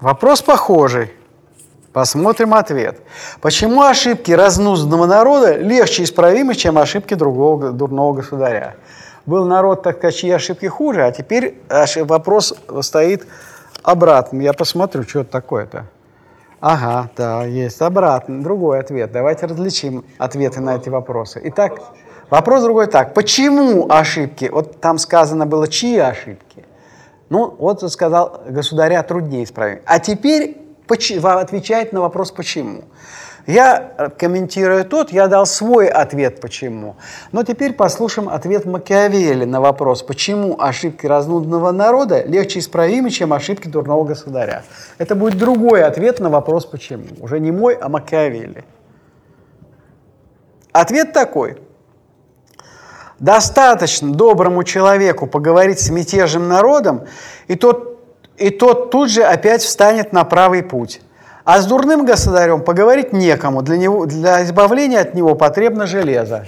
Вопрос похожий. Посмотрим ответ. Почему ошибки разнузданного народа легче исправимы, чем ошибки другого дурного государя? Был народ, так сказать, чьи ошибки хуже, а теперь вопрос стоит обратным. Я посмотрю, что это такое-то. Ага, да, есть обратный, другой ответ. Давайте различим ответы на эти вопросы. Итак, вопрос другой так. Почему ошибки? Вот там сказано было, чьи ошибки? Ну, вот сказал, государя труднее исправить. А теперь отвечает на вопрос «почему?». Я, комментируя тот, я дал свой ответ «почему?». Но теперь послушаем ответ Макиавелли на вопрос «почему ошибки разнудного народа легче исправимы, чем ошибки дурного государя?». Это будет другой ответ на вопрос «почему?». Уже не мой, а Макиавелли. Ответ такой – Достаточно доброму человеку поговорить с мятежным народом, и тот и тот тут же опять встанет на правый путь. А с дурным государем поговорить некому, для, него, для избавления от него потребно железо.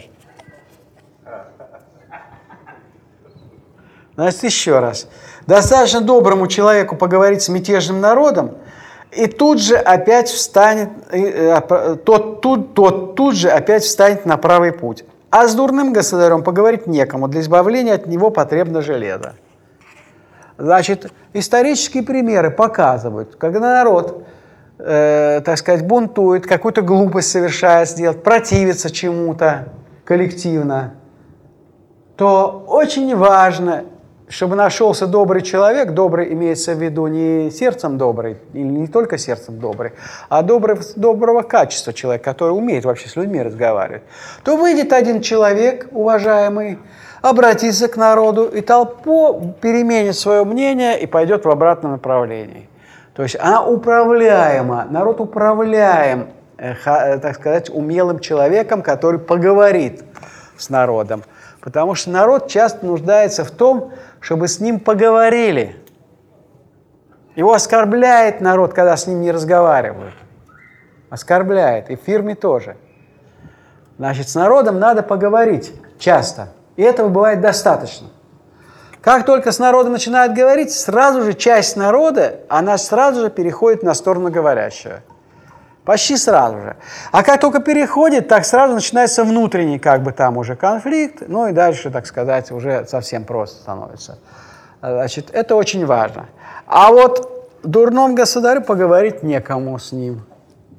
Значит, еще раз. Достаточно доброму человеку поговорить с мятежным народом, и тут же опять встанет, э, тот, тут, тот тут же опять встанет на правый путь. А с дурным государем поговорить некому, для избавления от него потребно железо. Значит, исторические примеры показывают, когда народ, э, так сказать, бунтует, какую-то глупость совершает, сделать, противится чему-то коллективно, то очень важно, чтобы нашелся добрый человек, добрый имеется в виду не сердцем добрый, или не только сердцем добрый, а добрый, доброго качества человек, который умеет вообще с людьми разговаривать, то выйдет один человек, уважаемый, обратится к народу, и толпу переменит свое мнение и пойдет в обратном направлении. То есть она управляема, народ управляем, э, э, так сказать, умелым человеком, который поговорит с народом. Потому что народ часто нуждается в том, чтобы с ним поговорили. Его оскорбляет народ, когда с ним не разговаривают. Оскорбляет. И в фирме тоже. Значит, с народом надо поговорить часто – и этого бывает достаточно. Как только с народом начинают говорить, сразу же часть народа, она сразу же переходит на сторону говорящего. Почти сразу же. А как только переходит, так сразу начинается внутренний как бы там уже конфликт, ну и дальше, так сказать, уже совсем просто становится. Значит, это очень важно. А вот дурном государю поговорить некому с ним.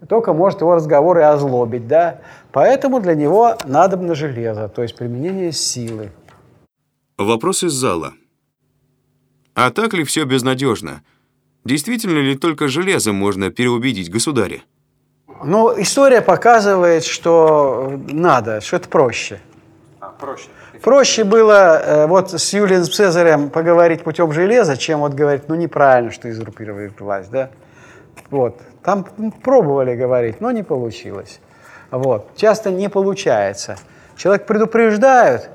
Только может его разговоры озлобить, да. Поэтому для него надобно железо, то есть применение силы. Вопрос из зала. А так ли все безнадежно? Действительно ли только железом можно переубедить государя? Ну, история показывает, что надо, что это проще. А, проще. Проще было э, вот с Юлием Цезарем поговорить путем железа, чем вот говорить, ну неправильно, что изурпировали власть, да? Вот. Там пробовали говорить, но не получилось. Вот. Часто не получается. Человек предупреждают,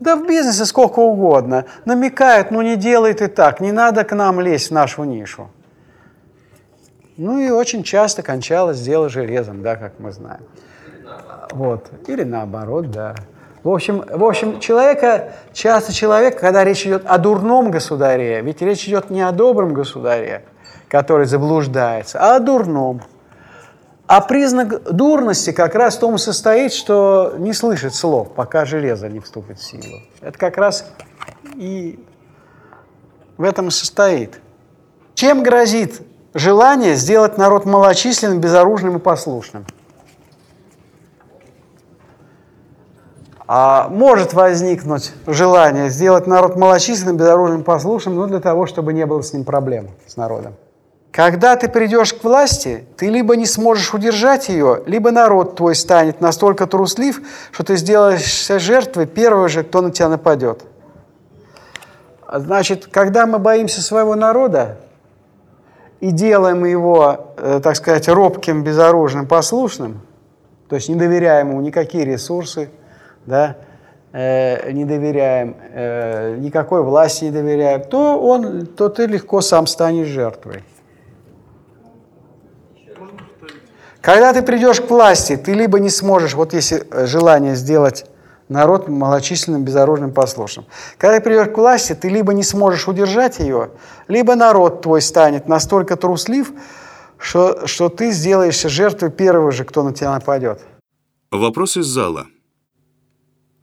да в бизнесе сколько угодно, намекают, ну не делай ты так, не надо к нам лезть в нашу нишу. Ну и очень часто кончалось дело железом, да, как мы знаем. Вот. Или наоборот, да. В общем, в общем, человека, часто человек, когда речь идет о дурном государе, ведь речь идет не о добром государе, который заблуждается, а о дурном. А признак дурности как раз в том состоит, что не слышит слов, пока железо не вступит в силу. Это как раз и в этом и состоит. Чем грозит желание сделать народ малочисленным, безоружным и послушным? А может возникнуть желание сделать народ малочисленным, безоружным послушным, но для того, чтобы не было с ним проблем, с народом. Когда ты придешь к власти, ты либо не сможешь удержать ее, либо народ твой станет настолько труслив, что ты сделаешься жертвой первого же, кто на тебя нападет. Значит, когда мы боимся своего народа и делаем его, э, так сказать, робким, безоружным, послушным, то есть не доверяем ему никакие ресурсы, да, э, не доверяем, э, никакой власти не доверяем, то, он, то ты легко сам станешь жертвой. Когда ты придешь к власти, ты либо не сможешь, вот если желание сделать народ малочисленным, безоружным, послушным. Когда ты придешь к власти, ты либо не сможешь удержать ее, либо народ твой станет настолько труслив, что, что ты сделаешься жертвой первого же, кто на тебя нападет. Вопрос из зала.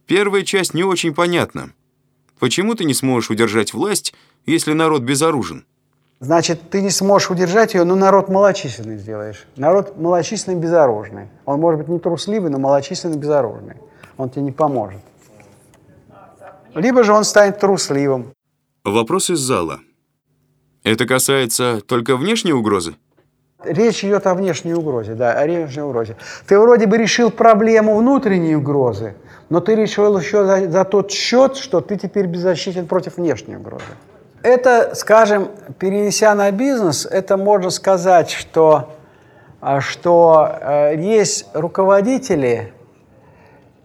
Первая часть не очень понятна. Почему ты не сможешь удержать власть, если народ безоружен? Значит, ты не сможешь удержать ее, но народ малочисленный сделаешь. Народ малочисленный, безоружный. Он может быть не трусливый, но малочисленный, безоружный. Он тебе не поможет. Либо же он станет трусливым. Вопрос из зала. Это касается только внешней угрозы? Речь идет о внешней угрозе, да, о внешней угрозе. Ты вроде бы решил проблему внутренней угрозы, но ты решил еще за, за тот счет, что ты теперь беззащитен против внешней угрозы. Это, скажем, перенеся на бизнес, это можно сказать, что, а, что э, есть руководители,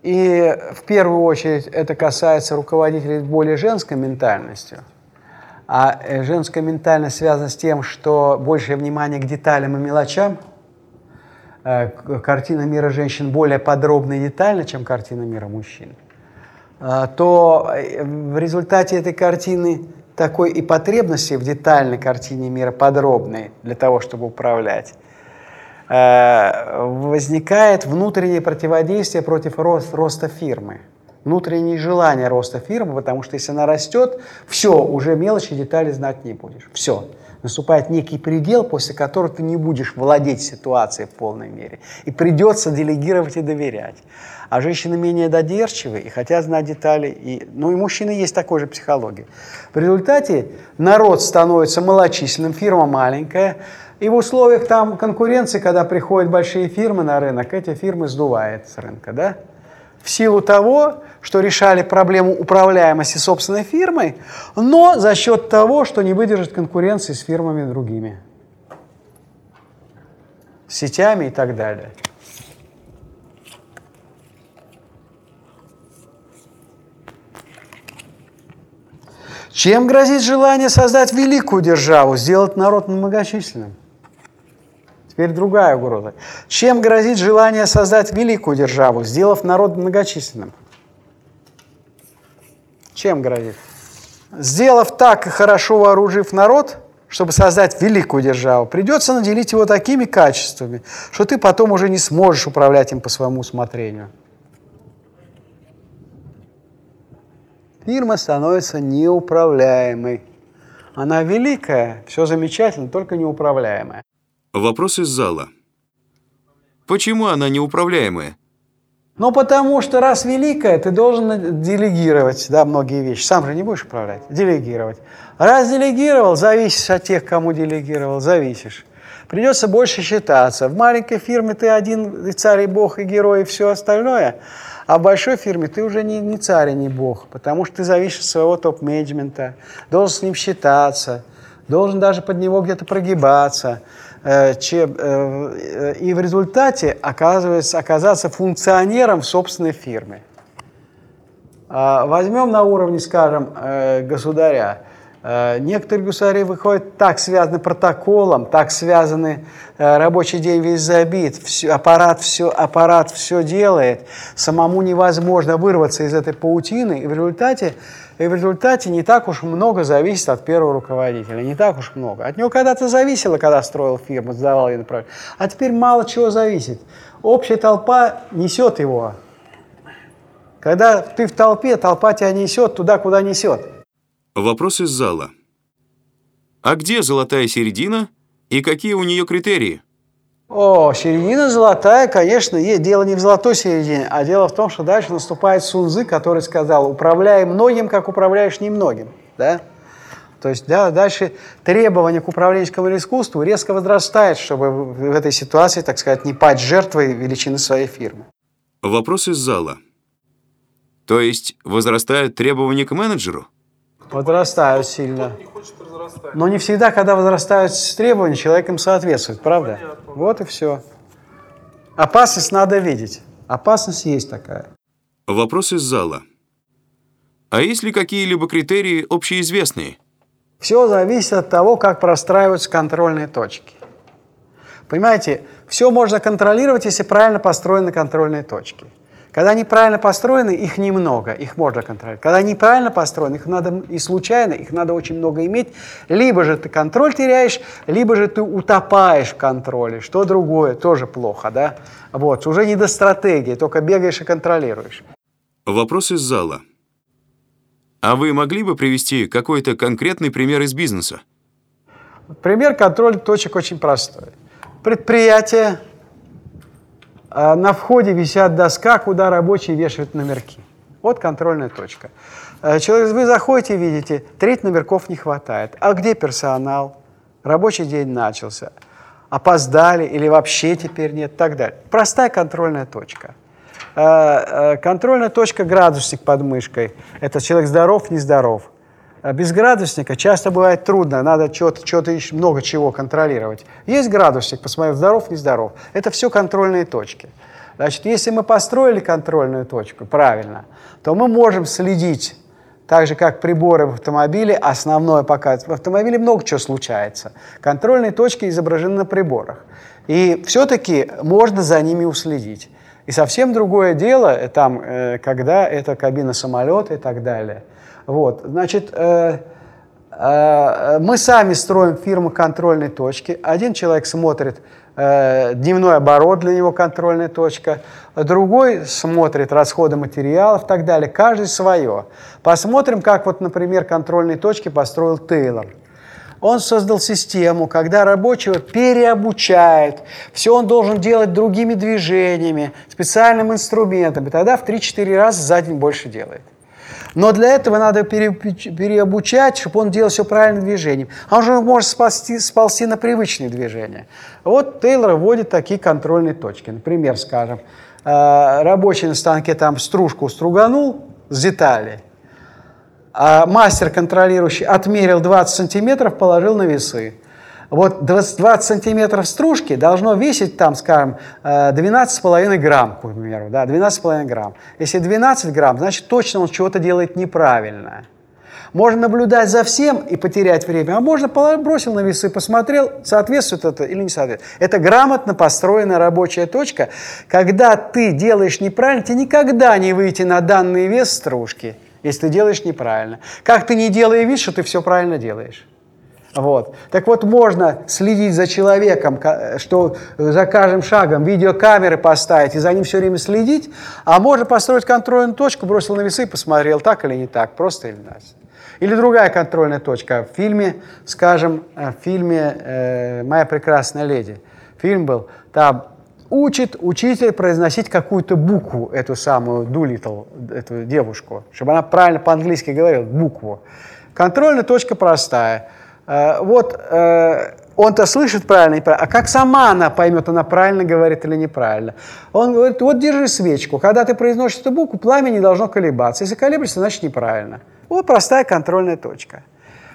и в первую очередь это касается руководителей более женской ментальностью. А э, женская ментальность связана с тем, что большее внимание к деталям и мелочам. Э, картина мира женщин более подробна и детальна, чем картина мира мужчин. То в результате этой картины такой и потребности в детальной картине мира, подробной, для того, чтобы управлять, э, возникает внутреннее противодействие против рост, роста фирмы. Внутреннее желание роста фирмы, потому что если она растет, все, уже мелочи, детали знать не будешь. Все. Наступает некий предел, после которого ты не будешь владеть ситуацией в полной мере. И придется делегировать и доверять. А женщины менее додержчивы и хотят знать детали. И, ну и мужчины есть такой же психология. В результате народ становится малочисленным, фирма маленькая. И в условиях там конкуренции, когда приходят большие фирмы на рынок, эти фирмы сдувает с рынка. Да? В силу того, что решали проблему управляемости собственной фирмой, но за счет того, что не выдержит конкуренции с фирмами другими, сетями и так далее. Чем грозит желание создать великую державу, сделать народ многочисленным? Теперь другая угроза. Чем грозит желание создать великую державу, сделав народ многочисленным? Чем грозит? Сделав так и хорошо вооружив народ, чтобы создать великую державу, придется наделить его такими качествами, что ты потом уже не сможешь управлять им по своему усмотрению. фирма становится неуправляемой. Она великая, все замечательно, только неуправляемая. Вопрос из зала. Почему она неуправляемая? Ну, потому что раз великая, ты должен делегировать, да, многие вещи. Сам же не будешь управлять, делегировать. Раз делегировал, зависишь от тех, кому делегировал, зависишь. Придется больше считаться. В маленькой фирме ты один, и царь, и бог, и герой, и все остальное – а в большой фирме ты уже не, не царь и не бог, потому что ты зависишь от своего топ-менеджмента, должен с ним считаться, должен даже под него где-то прогибаться. Э, э, и в результате оказывается, оказаться функционером в собственной фирме. А возьмем на уровне, скажем, э, государя – Э, некоторые гусари выходят так связаны протоколом, так связаны э, рабочий день весь забит, все, аппарат, все, аппарат все делает, самому невозможно вырваться из этой паутины, и в результате, и в результате не так уж много зависит от первого руководителя, не так уж много. От него когда-то зависело, когда строил фирму, сдавал ее направление, а теперь мало чего зависит. Общая толпа несет его. Когда ты в толпе, толпа тебя несет туда, куда несет. Вопрос из зала. А где золотая середина и какие у нее критерии? О, середина золотая, конечно, есть. Дело не в золотой середине, а дело в том, что дальше наступает Сунзы, который сказал, управляй многим, как управляешь немногим. Да? То есть да, дальше требование к управленческому искусству резко возрастает, чтобы в этой ситуации, так сказать, не пасть жертвой величины своей фирмы. Вопрос из зала. То есть возрастают требования к менеджеру? Возрастают сильно. Но не всегда, когда возрастают требования, человек им соответствует, правда? Вот и все. Опасность надо видеть. Опасность есть такая. Вопрос из зала. А есть ли какие-либо критерии общеизвестные? Все зависит от того, как простраиваются контрольные точки. Понимаете, все можно контролировать, если правильно построены контрольные точки. Когда они правильно построены, их немного, их можно контролировать. Когда они неправильно построены, их надо и случайно, их надо очень много иметь. Либо же ты контроль теряешь, либо же ты утопаешь в контроле. Что другое, тоже плохо, да? Вот, уже не до стратегии, только бегаешь и контролируешь. Вопрос из зала. А вы могли бы привести какой-то конкретный пример из бизнеса? Пример контроля точек очень простой. Предприятие, на входе висят доска, куда рабочие вешают номерки. Вот контрольная точка. А, человек, вы заходите, видите, треть номерков не хватает. А где персонал? Рабочий день начался. Опоздали или вообще теперь нет, так далее. Простая контрольная точка. А, контрольная точка градусник под мышкой. Это человек здоров, нездоров. А без градусника часто бывает трудно, надо что-то, что-то много чего контролировать. Есть градусник, посмотрел, здоров, нездоров. Это все контрольные точки. Значит, если мы построили контрольную точку правильно, то мы можем следить, так же как приборы в автомобиле, основное показывает. В автомобиле много чего случается. Контрольные точки изображены на приборах. И все-таки можно за ними уследить. И совсем другое дело, там, э, когда это кабина самолета и так далее – вот, значит, э, э, мы сами строим фирму контрольной точки. Один человек смотрит э, дневной оборот, для него контрольная точка, другой смотрит расходы материалов и так далее. Каждый свое. Посмотрим, как вот, например, контрольные точки построил Тейлор. Он создал систему, когда рабочего переобучает, все он должен делать другими движениями, специальным инструментом, и тогда в 3-4 раза за день больше делает. Но для этого надо пере, переобучать, чтобы он делал все правильным движением. А он же может сползти, сползти на привычные движения. Вот Тейлор вводит такие контрольные точки. Например, скажем, э, рабочий на станке там стружку струганул с детали, а мастер контролирующий отмерил 20 сантиметров, положил на весы. Вот 20, 20 сантиметров стружки должно весить там, скажем, 12,5 э, грамм, к примеру, да, 12,5 грамм. Если 12 грамм, значит точно он чего-то делает неправильно. Можно наблюдать за всем и потерять время, а можно бросил на весы, посмотрел, соответствует это или не соответствует. Это грамотно построенная рабочая точка. Когда ты делаешь неправильно, тебе никогда не выйти на данный вес стружки, если ты делаешь неправильно. Как ты не делаешь вид, что ты все правильно делаешь. Вот. Так вот, можно следить за человеком, что за каждым шагом видеокамеры поставить и за ним все время следить, а можно построить контрольную точку, бросил на весы посмотрел, так или не так, просто или нет. Или другая контрольная точка. В фильме, скажем, э, в фильме э, «Моя прекрасная леди», фильм был, там учит учитель произносить какую-то букву, эту самую Дулитл, эту девушку, чтобы она правильно по-английски говорила, букву. Контрольная точка простая – Э, вот э, он-то слышит правильно, а как сама она поймет, она правильно говорит или неправильно. Он говорит, вот держи свечку, когда ты произносишь эту букву, пламя не должно колебаться. Если колеблется, значит неправильно. Вот простая контрольная точка.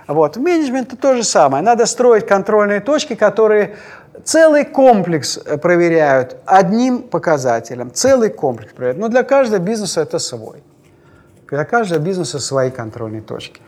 Вот. В менеджменте то же самое. Надо строить контрольные точки, которые целый комплекс э, проверяют одним показателем. Целый комплекс проверяют. Но для каждого бизнеса это свой. Для каждого бизнеса свои контрольные точки.